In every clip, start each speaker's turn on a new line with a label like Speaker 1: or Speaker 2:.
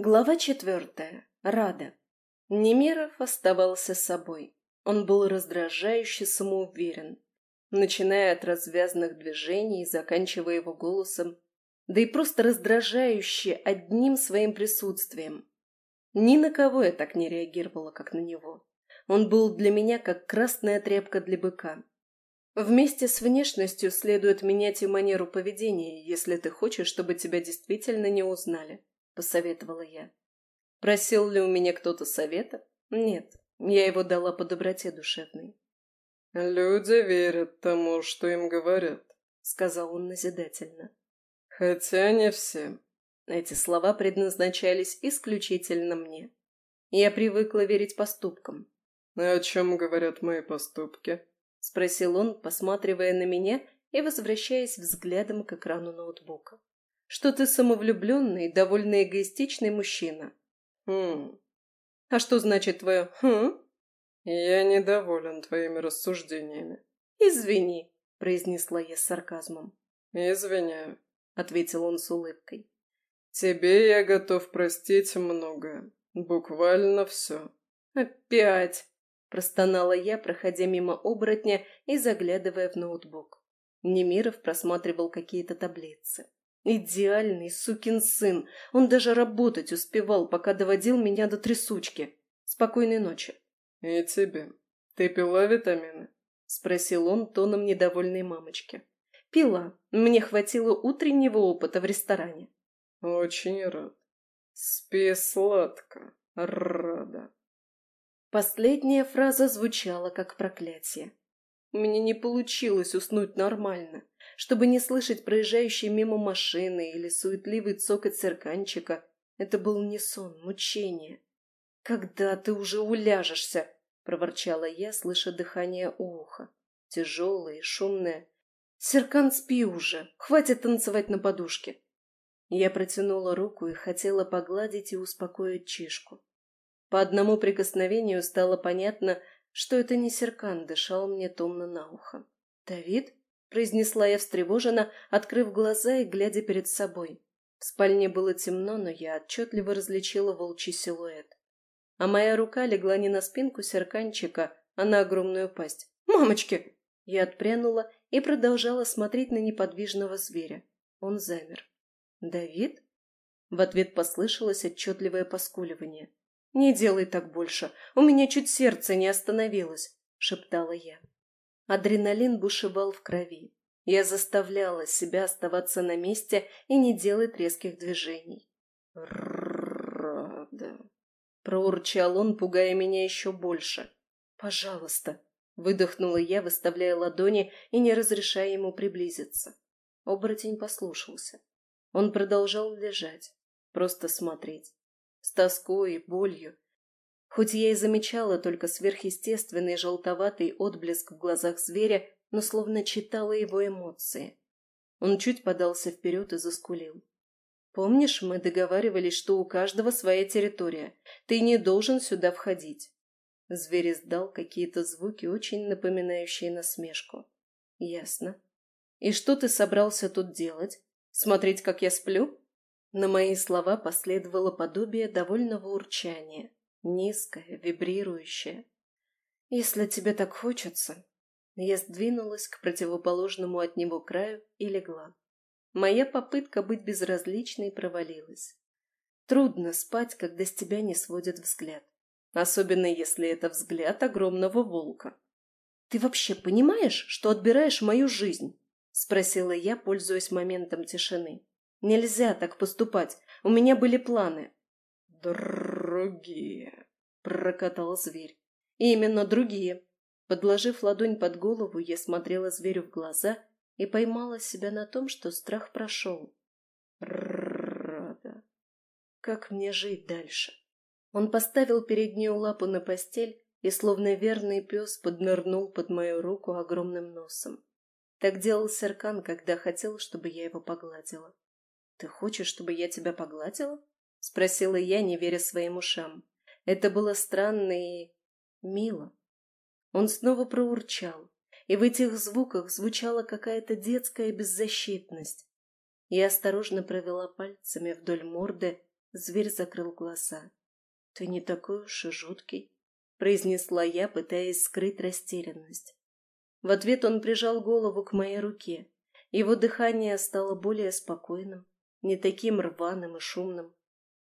Speaker 1: Глава четвертая. Рада. Немиров оставался собой. Он был раздражающе самоуверен, начиная от развязных движений, заканчивая его голосом, да и просто раздражающе одним своим присутствием. Ни на кого я так не реагировала, как на него. Он был для меня как красная тряпка для быка. Вместе с внешностью следует менять и манеру поведения, если ты хочешь, чтобы тебя действительно не узнали посоветовала я. Просил ли у меня кто-то совета? Нет, я его дала по доброте душевной.
Speaker 2: «Люди верят тому, что им говорят», — сказал он назидательно. «Хотя не все».
Speaker 1: Эти слова предназначались исключительно мне. Я привыкла верить поступкам.
Speaker 2: «О чем говорят мои поступки?»
Speaker 1: — спросил он, посматривая на меня и возвращаясь взглядом к экрану ноутбука что ты самовлюбленный, довольно эгоистичный мужчина.
Speaker 2: Хм.
Speaker 1: А что значит твое «хм»?
Speaker 2: Я недоволен твоими рассуждениями.
Speaker 1: Извини, произнесла я с сарказмом.
Speaker 2: Извиняю,
Speaker 1: ответил он с улыбкой.
Speaker 2: Тебе я готов простить многое. Буквально все.
Speaker 1: Опять, простонала я, проходя мимо оборотня и заглядывая в ноутбук. Немиров просматривал какие-то таблицы. Идеальный сукин сын. Он даже работать успевал, пока доводил меня до трясучки. Спокойной ночи.
Speaker 2: И тебе. Ты пила витамины?
Speaker 1: Спросил он тоном недовольной мамочки. Пила. Мне хватило утреннего опыта в ресторане.
Speaker 2: Очень рад. Спи сладко. Рада.
Speaker 1: Последняя фраза звучала как проклятие. У меня не получилось уснуть нормально чтобы не слышать проезжающие мимо машины или суетливый цокот серканчика. Это был не сон, мучение. «Когда ты уже уляжешься?» — проворчала я, слыша дыхание уха. Тяжелое и шумное. «Серкан, спи уже! Хватит танцевать на подушке!» Я протянула руку и хотела погладить и успокоить Чишку. По одному прикосновению стало понятно, что это не Серкан дышал мне томно на ухо. «Давид?» Произнесла я встревоженно, открыв глаза и глядя перед собой. В спальне было темно, но я отчетливо различила волчий силуэт. А моя рука легла не на спинку серканчика, а на огромную пасть. «Мамочки!» Я отпрянула и продолжала смотреть на неподвижного зверя. Он замер. «Давид?» В ответ послышалось отчетливое поскуливание. «Не делай так больше, у меня чуть сердце не остановилось», — шептала я. Адреналин бушевал в крови. Я заставляла себя оставаться на месте и не делать резких движений.
Speaker 2: «Рада!»
Speaker 1: — проурчал он, пугая меня еще больше. «Пожалуйста!» — выдохнула я, выставляя ладони и не разрешая ему приблизиться. Оборотень послушался. Он продолжал лежать, просто смотреть. С тоской и болью, Хоть я и замечала только сверхъестественный желтоватый отблеск в глазах зверя, но словно читала его эмоции. Он чуть подался вперед и заскулил. «Помнишь, мы договаривались, что у каждого своя территория. Ты не должен сюда входить». Зверь издал какие-то звуки, очень напоминающие насмешку. «Ясно. И что ты собрался тут делать? Смотреть, как я сплю?» На мои слова последовало подобие довольного урчания низкая, вибрирующая. Если тебе так хочется... Я сдвинулась к противоположному от него краю и легла. Моя попытка быть безразличной провалилась. Трудно спать, когда с тебя не сводят взгляд. Особенно, если это взгляд огромного волка. «Ты вообще понимаешь, что отбираешь мою жизнь?» — спросила я, пользуясь моментом тишины. «Нельзя так поступать. У меня были планы».
Speaker 2: «Другие», —
Speaker 1: прокатал зверь. «Именно другие». Подложив ладонь под голову, я смотрела зверю в глаза и поймала себя на том, что страх прошел. Рада. Как мне жить дальше? Он поставил переднюю лапу на постель и, словно верный пес, поднырнул под мою руку огромным носом. Так делал Серкан, когда хотел, чтобы я его погладила. «Ты хочешь, чтобы я тебя погладила?» — спросила я, не веря своим ушам. Это было странно и... мило. Он снова проурчал, и в этих звуках звучала какая-то детская беззащитность. Я осторожно провела пальцами вдоль морды, Зверь закрыл глаза. «Ты не такой уж и жуткий», — произнесла я, пытаясь скрыть растерянность. В ответ он прижал голову к моей руке. Его дыхание стало более спокойным, не таким рваным и шумным.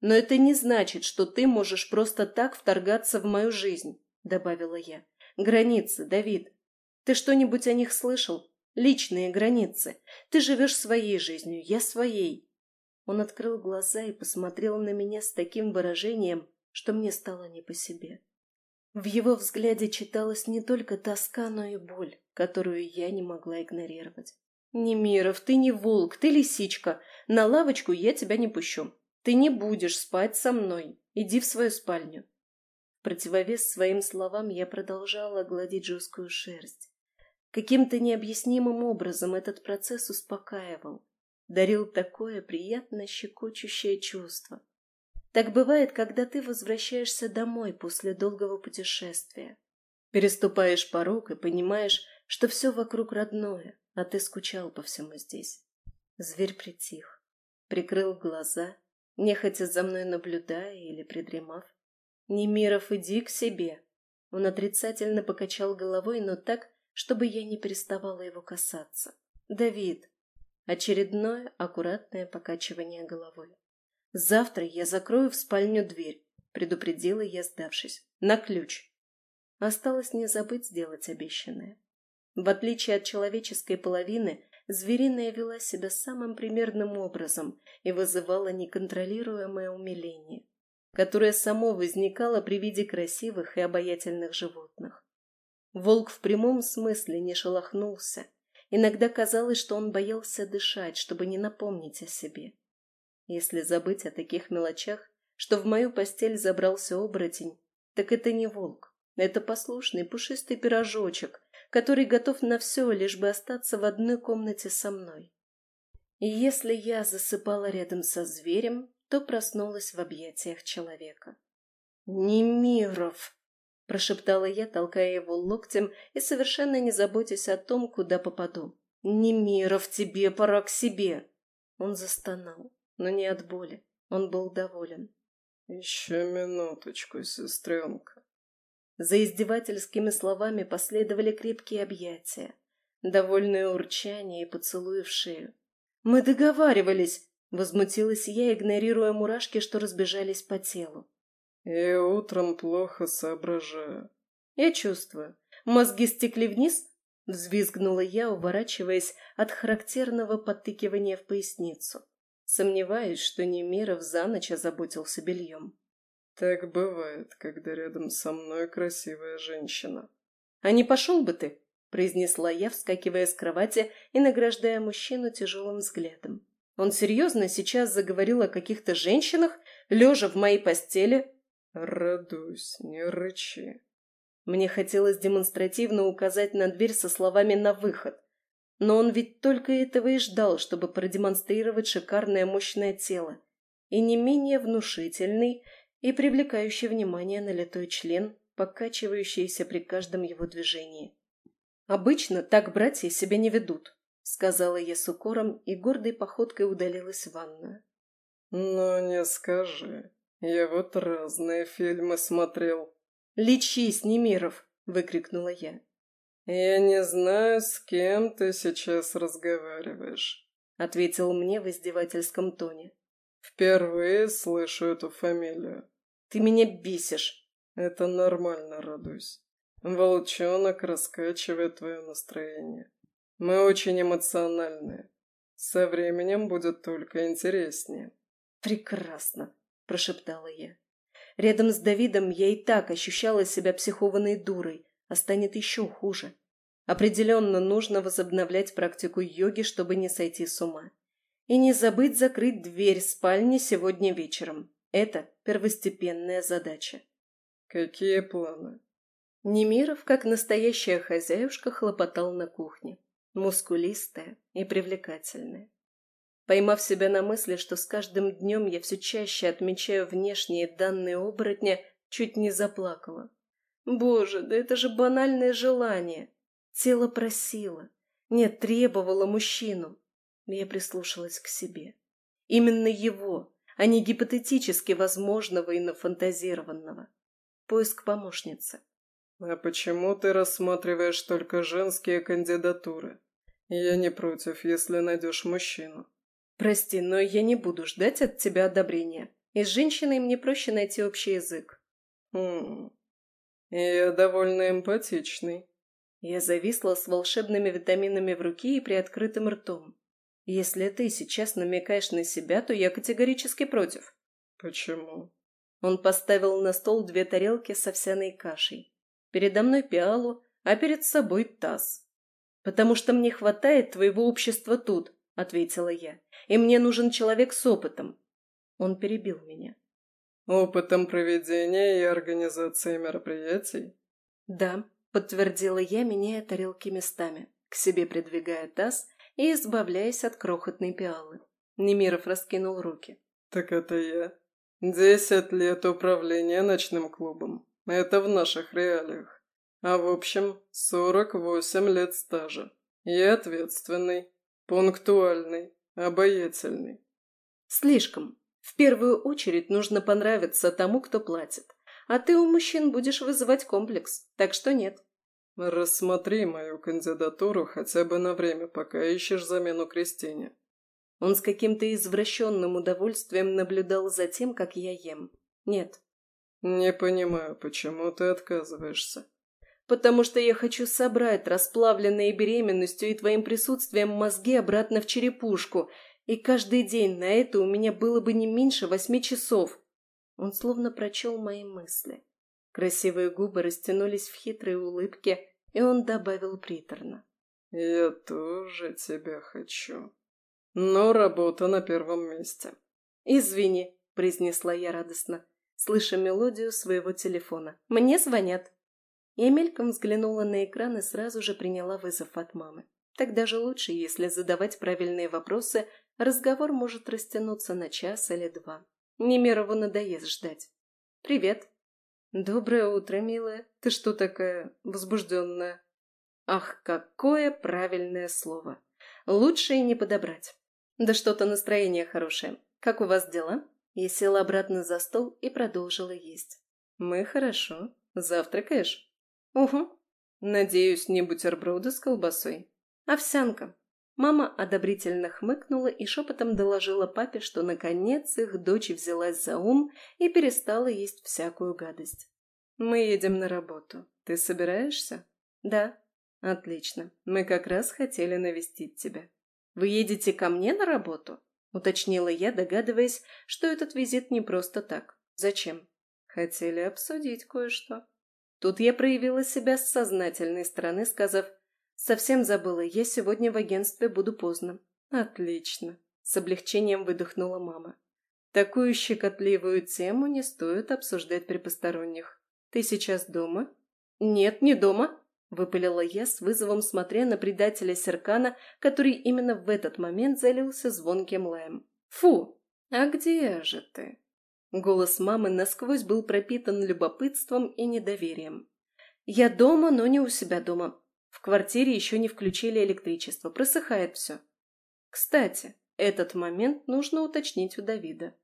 Speaker 1: «Но это не значит, что ты можешь просто так вторгаться в мою жизнь», — добавила я. «Границы, Давид. Ты что-нибудь о них слышал? Личные границы. Ты живешь своей жизнью, я своей». Он открыл глаза и посмотрел на меня с таким выражением, что мне стало не по себе. В его взгляде читалась не только тоска, но и боль, которую я не могла игнорировать. «Немиров, ты не волк, ты лисичка. На лавочку я тебя не пущу. Ты не будешь спать со мной. Иди в свою спальню». Противовес своим словам я продолжала гладить жесткую шерсть. Каким-то необъяснимым образом этот процесс успокаивал, дарил такое приятно щекочущее чувство. Так бывает, когда ты возвращаешься домой после долгого путешествия. Переступаешь порог и понимаешь, что все вокруг родное, а ты скучал по всему здесь. Зверь притих, прикрыл глаза, нехотя за мной наблюдая или придремав. «Немиров, иди к себе!» Он отрицательно покачал головой, но так, чтобы я не переставала его касаться. «Давид!» Очередное аккуратное покачивание головой. «Завтра я закрою в спальню дверь», — предупредила я, сдавшись. «На ключ». Осталось не забыть сделать обещанное. В отличие от человеческой половины, звериная вела себя самым примерным образом и вызывала неконтролируемое умиление, которое само возникало при виде красивых и обаятельных животных. Волк в прямом смысле не шелохнулся. Иногда казалось, что он боялся дышать, чтобы не напомнить о себе. Если забыть о таких мелочах, что в мою постель забрался оборотень, так это не волк. Это послушный пушистый пирожочек, который готов на все, лишь бы остаться в одной комнате со мной. И если я засыпала рядом со зверем, то проснулась в объятиях человека. «Немиров!» – прошептала я, толкая его локтем и совершенно не заботясь о том, куда попаду. «Немиров, тебе пора к себе!» Он застонал, но не от боли. Он был доволен.
Speaker 2: «Еще минуточку, сестренка».
Speaker 1: За издевательскими словами последовали крепкие объятия, довольное урчание и поцелуи в шею. «Мы договаривались!» — возмутилась я, игнорируя мурашки, что разбежались по телу.
Speaker 2: «И утром плохо соображаю».
Speaker 1: «Я чувствую. Мозги стекли вниз?» — взвизгнула я, уворачиваясь от характерного подтыкивания в поясницу. Сомневаюсь, что Немиров за ночь озаботился бельем.
Speaker 2: Так бывает, когда рядом со мной красивая женщина.
Speaker 1: А не пошел бы ты, произнесла я, вскакивая с кровати и награждая мужчину тяжелым взглядом. Он серьезно сейчас заговорил о каких-то женщинах, лежа в моей постели?
Speaker 2: Радуйся, не рычи.
Speaker 1: Мне хотелось демонстративно указать на дверь со словами «на выход», но он ведь только этого и ждал, чтобы продемонстрировать шикарное мощное тело и не менее внушительный и привлекающий внимание налитой член, покачивающийся при каждом его движении. «Обычно так братья себя не ведут», — сказала я с укором и гордой походкой удалилась в ванную.
Speaker 2: «Ну, не скажи. Я вот разные фильмы смотрел».
Speaker 1: «Лечись, Немиров!» — выкрикнула я.
Speaker 2: «Я не знаю, с кем ты сейчас разговариваешь», —
Speaker 1: ответил мне в издевательском тоне.
Speaker 2: «Впервые слышу эту фамилию».
Speaker 1: «Ты меня бесишь».
Speaker 2: «Это нормально, радуюсь. Волчонок раскачивает твое настроение. Мы очень эмоциональные. Со временем будет только интереснее».
Speaker 1: «Прекрасно», — прошептала я. Рядом с Давидом я и так ощущала себя психованной дурой, а станет еще хуже. Определенно нужно возобновлять практику йоги, чтобы не сойти с ума. И не забыть закрыть дверь спальни сегодня вечером. Это первостепенная задача.
Speaker 2: Какие планы?
Speaker 1: Немиров, как настоящая хозяюшка, хлопотал на кухне. Мускулистая и привлекательная. Поймав себя на мысли, что с каждым днем я все чаще отмечаю внешние данные оборотня, чуть не заплакала. Боже, да это же банальное желание. Тело просило, нет, требовало мужчину. Я прислушалась к себе. Именно его, а не гипотетически возможного и нафантазированного. Поиск помощницы.
Speaker 2: «А почему ты рассматриваешь только женские кандидатуры? Я не против, если найдешь мужчину».
Speaker 1: «Прости, но я не буду ждать от тебя одобрения. И с женщиной мне проще найти общий язык».
Speaker 2: «Хм... Я довольно эмпатичный».
Speaker 1: Я зависла с волшебными витаминами в руке и приоткрытым ртом. Если ты сейчас намекаешь на себя, то я категорически против.
Speaker 2: Почему?
Speaker 1: Он поставил на стол две тарелки с овсяной кашей. Передо мной пиалу, а перед собой таз. «Потому что мне хватает твоего общества тут», — ответила я. «И мне нужен человек с опытом». Он перебил меня.
Speaker 2: «Опытом проведения и организации мероприятий?»
Speaker 1: «Да», — подтвердила я, меняя тарелки местами, к себе придвигая таз и избавляясь от крохотной пиалы. Немиров раскинул руки.
Speaker 2: «Так это я. Десять лет управления ночным клубом. Это в наших реалиях. А в общем, сорок восемь лет стажа. Я ответственный, пунктуальный, обаятельный».
Speaker 1: «Слишком. В первую очередь нужно понравиться тому, кто платит. А ты у мужчин будешь вызывать комплекс, так что нет».
Speaker 2: «Рассмотри мою кандидатуру хотя бы на время, пока ищешь замену Кристине».
Speaker 1: Он с каким-то извращенным удовольствием наблюдал за тем, как я ем. «Нет».
Speaker 2: «Не понимаю, почему ты отказываешься?»
Speaker 1: «Потому что я хочу собрать расплавленные беременностью и твоим присутствием мозги обратно в черепушку, и каждый день на это у меня было бы не меньше восьми часов». Он словно прочел мои мысли. Красивые губы растянулись в хитрой улыбке, и он добавил приторно.
Speaker 2: «Я тоже тебя хочу. Но работа на первом месте».
Speaker 1: «Извини», — произнесла я радостно, слыша мелодию своего телефона. «Мне звонят». Я мельком взглянула на экран и сразу же приняла вызов от мамы. Так даже лучше, если задавать правильные вопросы, разговор может растянуться на час или два. Немирову надоест ждать. «Привет», «Доброе утро, милая. Ты что такая возбужденная?» «Ах, какое правильное слово! Лучше и не подобрать. Да что-то настроение хорошее. Как у вас дела?» Я села обратно за стол и продолжила есть. «Мы хорошо. Завтракаешь?» «Угу. Надеюсь, не бутерброды с колбасой. Овсянка». Мама одобрительно хмыкнула и шепотом доложила папе, что наконец их дочь взялась за ум и перестала есть всякую гадость. «Мы едем на работу. Ты собираешься?» «Да». «Отлично. Мы как раз хотели навестить тебя». «Вы едете ко мне на работу?» — уточнила я, догадываясь, что этот визит не просто так. «Зачем?» «Хотели обсудить кое-что». Тут я проявила себя с сознательной стороны, сказав Совсем забыла, я сегодня в агентстве буду поздно. Отлично. С облегчением выдохнула мама. Такую щекотливую тему не стоит обсуждать при посторонних. Ты сейчас дома? Нет, не дома, выпалила я с вызовом, смотря на предателя Серкана, который именно в этот момент залился звонким лаем. Фу! А где же ты? Голос мамы насквозь был пропитан любопытством и недоверием. «Я дома, но не у себя дома. В квартире еще не включили электричество, просыхает все. Кстати, этот момент нужно уточнить у Давида.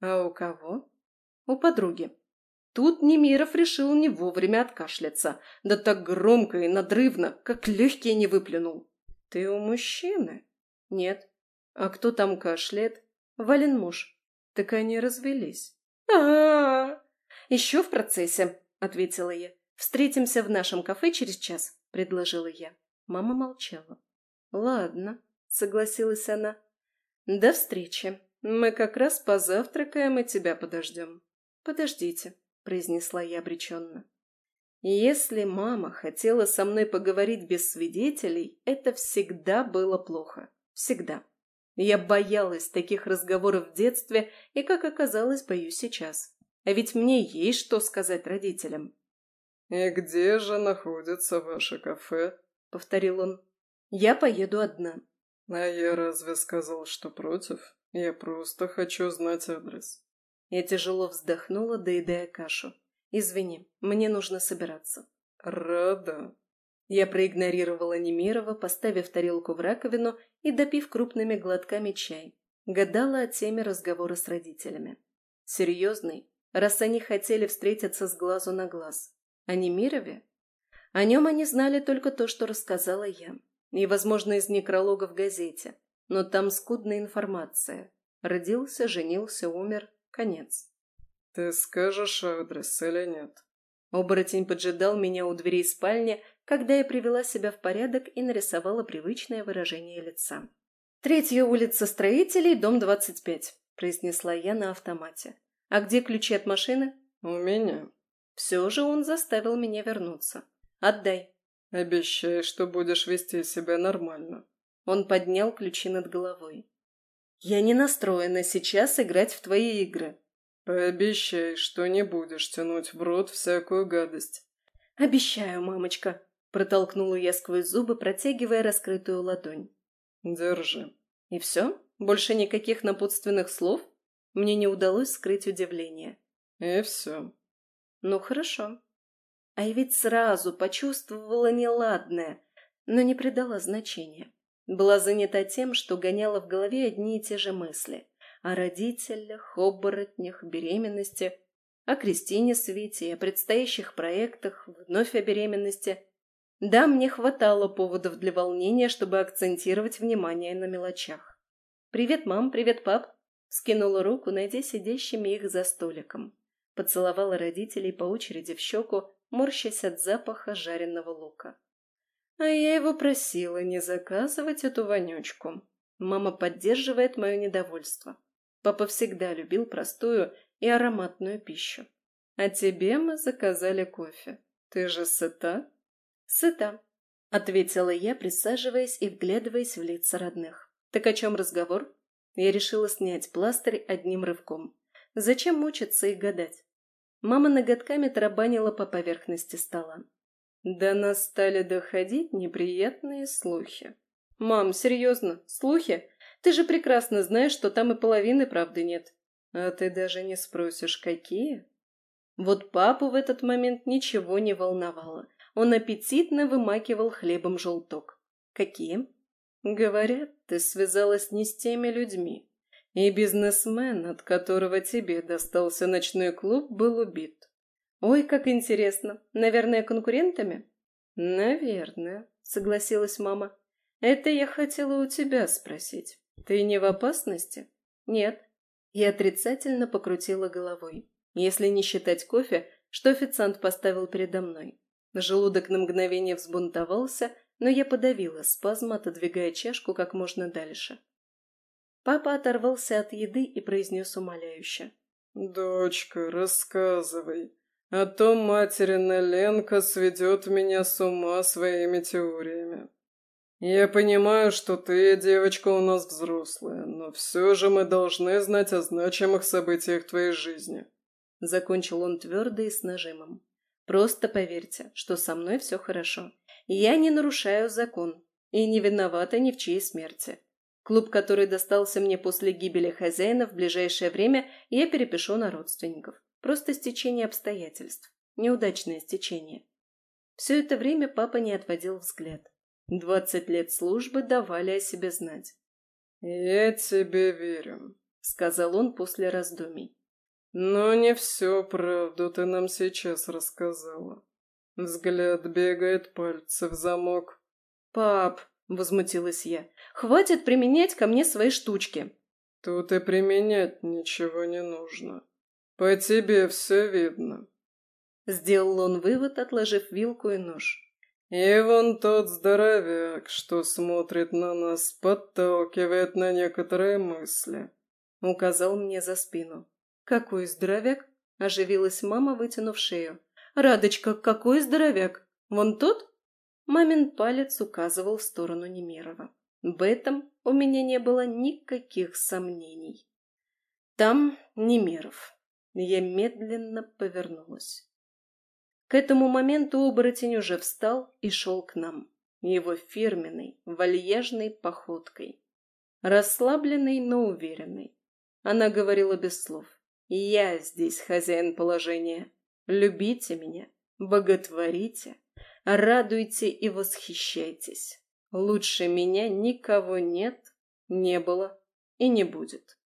Speaker 1: А у кого? У подруги. Тут Немиров решил не вовремя откашляться, да так громко и надрывно, как легкие не выплюнул. Ты у мужчины? Нет. А кто там кашляет? Вален муж. Так они развелись. а а, -а! Еще в процессе, ответила я. Встретимся в нашем кафе через час. — предложила я. Мама молчала. «Ладно», — согласилась она. «До встречи. Мы как раз позавтракаем и тебя подождем». «Подождите», — произнесла я обреченно. Если мама хотела со мной поговорить без свидетелей, это всегда было плохо. Всегда. Я боялась таких разговоров в детстве и, как оказалось, боюсь сейчас. А ведь мне есть что сказать родителям.
Speaker 2: «И где же находится ваше кафе?»
Speaker 1: — повторил он. «Я поеду одна».
Speaker 2: «А я разве сказал, что против? Я просто хочу знать адрес».
Speaker 1: Я тяжело вздохнула, доедая кашу. «Извини, мне нужно собираться».
Speaker 2: «Рада».
Speaker 1: Я проигнорировала Немирова, поставив тарелку в раковину и допив крупными глотками чай. Гадала о теме разговора с родителями. Серьезный, раз они хотели встретиться с глазу на глаз. О Немирове? О нем они знали только то, что рассказала я. И, возможно, из некролога в газете. Но там скудная информация. Родился, женился, умер. Конец.
Speaker 2: «Ты скажешь адрес или нет?»
Speaker 1: Оборотень поджидал меня у дверей спальни, когда я привела себя в порядок и нарисовала привычное выражение лица. «Третья улица строителей, дом 25», – произнесла я на автомате. «А где ключи от машины?»
Speaker 2: «У меня».
Speaker 1: Все же он заставил меня вернуться. «Отдай».
Speaker 2: «Обещай, что будешь вести себя нормально».
Speaker 1: Он поднял ключи над головой. «Я не настроена сейчас играть в твои игры».
Speaker 2: «Пообещай, что не будешь тянуть в рот всякую гадость».
Speaker 1: «Обещаю, мамочка», — протолкнула я сквозь зубы, протягивая раскрытую ладонь.
Speaker 2: «Держи».
Speaker 1: «И все? Больше никаких напутственных слов?» Мне не удалось скрыть удивление.
Speaker 2: «И все».
Speaker 1: «Ну, хорошо». А я ведь сразу почувствовала неладное, но не придала значения. Была занята тем, что гоняла в голове одни и те же мысли. О родителях, оборотнях, беременности, о Кристине Свете, о предстоящих проектах, вновь о беременности. Да, мне хватало поводов для волнения, чтобы акцентировать внимание на мелочах. «Привет, мам, привет, пап!» Скинула руку, найдя сидящими их за столиком. Поцеловала родителей по очереди в щеку, морщась от запаха жареного лука. А я его просила не заказывать эту вонючку. Мама поддерживает мое недовольство. Папа всегда любил простую и ароматную пищу. А тебе мы заказали кофе. Ты же сыта? Сыта, ответила я, присаживаясь и вглядываясь в лица родных. Так о чем разговор? Я решила снять пластырь одним рывком. Зачем мучиться и гадать? Мама ноготками тарабанила по поверхности стола. До нас стали доходить неприятные слухи. «Мам, серьезно? Слухи? Ты же прекрасно знаешь, что там и половины правды нет. А ты даже не спросишь, какие?» Вот папу в этот момент ничего не волновало. Он аппетитно вымакивал хлебом желток. «Какие?» «Говорят, ты связалась не с теми людьми. И бизнесмен, от которого тебе достался ночной клуб, был убит. «Ой, как интересно! Наверное, конкурентами?» «Наверное», — согласилась мама. «Это я хотела у тебя спросить. Ты не в опасности?» «Нет». Я отрицательно покрутила головой. Если не считать кофе, что официант поставил передо мной. Желудок на мгновение взбунтовался, но я подавила спазм, отодвигая чашку как можно дальше. Папа оторвался от еды и произнес умоляюще.
Speaker 2: «Дочка, рассказывай. А то материна Ленка сведет меня с ума своими теориями. Я понимаю, что ты, девочка, у нас взрослая, но все же мы должны знать о значимых событиях твоей жизни.
Speaker 1: Закончил он твердо и с нажимом. Просто поверьте, что со мной все хорошо. Я не нарушаю закон и не виновата ни в чьей смерти. Клуб, который достался мне после гибели хозяина, в ближайшее время я перепишу на родственников. Просто стечение обстоятельств. Неудачное стечение. Все это время папа не отводил взгляд. Двадцать лет службы давали о себе знать.
Speaker 2: «Я тебе верю», — сказал он после раздумий. «Но не все правду ты нам сейчас рассказала. Взгляд бегает, пальцы в замок».
Speaker 1: «Пап», — возмутилась я, — «хватит применять ко мне свои штучки».
Speaker 2: «Тут и применять ничего не нужно. «По тебе все видно», —
Speaker 1: сделал он вывод, отложив вилку и нож.
Speaker 2: «И вон тот здоровяк, что смотрит на нас, подталкивает на некоторые мысли», —
Speaker 1: указал мне за спину. «Какой здоровяк?» — оживилась мама, вытянув шею. «Радочка, какой здоровяк? Вон тот?» Мамин палец указывал в сторону Немирова. В этом у меня не было никаких сомнений. Там Немиров. Я медленно повернулась. К этому моменту оборотень уже встал и шел к нам. Его фирменной, вальяжной походкой. Расслабленной, но уверенной. Она говорила без слов. «Я здесь хозяин положения. Любите меня, боготворите, радуйте и восхищайтесь. Лучше меня никого нет, не было и не будет.